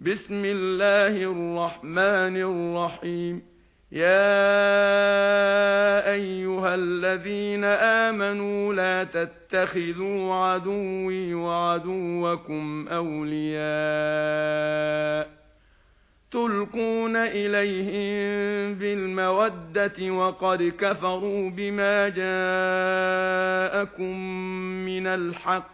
بسم الله الرحمن الرحيم. يا أيها الذين آمنوا لا تتخذوا عدوي وعدوكم أولياء. تلقون إليهم بالمودة وقد كفروا بما جاءكم من الحق.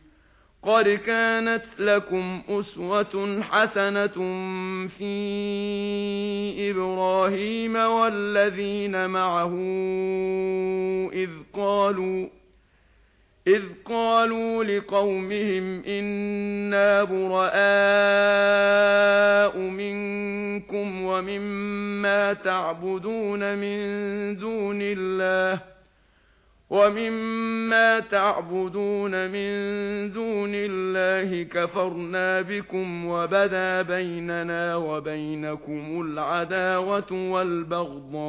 قَدْ كَانَتْ لَكُمْ أُسْوَةٌ حَسَنَةٌ فِي إِبْرَاهِيمَ وَالَّذِينَ مَعَهُ إِذْ قَالُوا إِذْ قَالُوا لِقَوْمِهِمْ إِنَّا بُرَآءُ مِنكُمْ وَمِمَّا تَعْبُدُونَ مِن دُونِ اللَّهِ وَمِمَّا تَعْبُدُونَ مِن دُونِ اللَّهِ كَفَرْنَا بِكُمْ وَبَدَا بَيْنَنَا وَبَيْنَكُمُ الْعَدَاوَةُ وَالْبَغْضَاءُ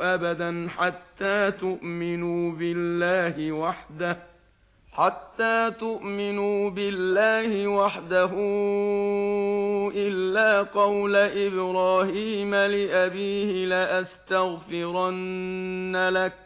أَبَدًا حَتَّى تُؤْمِنُوا بِاللَّهِ وَحْدَهُ حَتَّى تُؤْمِنُوا بِاللَّهِ وَحْدَهُ إِلَّا قَوْلَ إِبْرَاهِيمَ لِأَبِيهِ لَأَسْتَغْفِرَنَّ لَكَ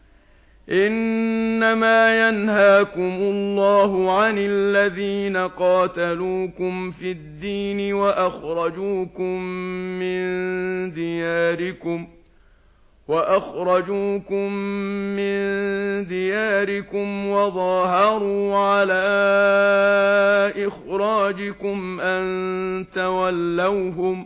إنما ينهاكم الله عن الذين قاتلوكم في الدين وأخرجوكم من دياركم وأخرجوكم من دياركم وظاهروا على إخراجكم أن تولوهم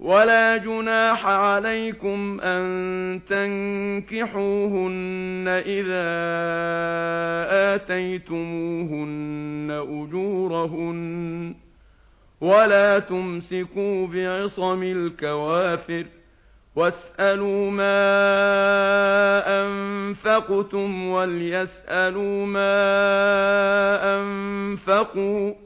ولا جناح عليكم أن تنكحوهن إذا آتيتموهن أجورهن ولا تمسكوا بعصم الكوافر واسألوا ما أنفقتم وليسألوا ما أنفقوا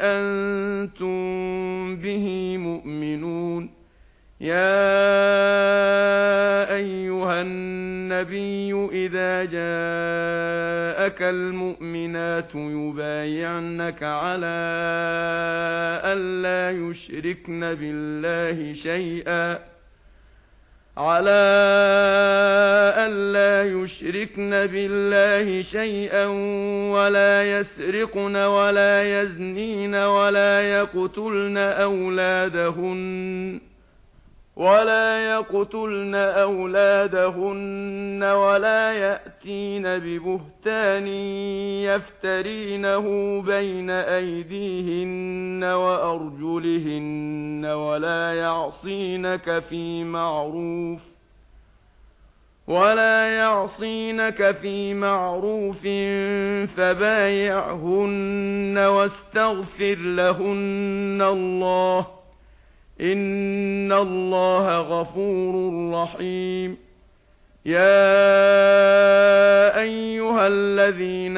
أنتم به مؤمنون. يا أيها النبي إذا جاءك المؤمنات يبايعنك على ألا يشركن بالله شيئا. على ألا يشركن بالله شيئا ولا يسرقن ولا يزنين ولا يقتلن أولادهن ولا يقتلن اولادهن ولا ياتين ببهتان يفترينه بين ايديهن وارجلهن ولا يعصينك في معروف ولا يعصينك في معروف فبايعهن واستغفر لهن الله ان الله غفور رحيم. يا ايها الذين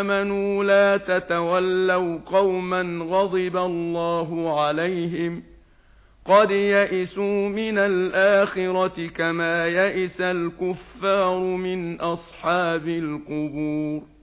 امنوا لا تتولوا قوما غضب الله عليهم قد يئسوا من الاخره كما يئس الكفار من اصحاب القبور.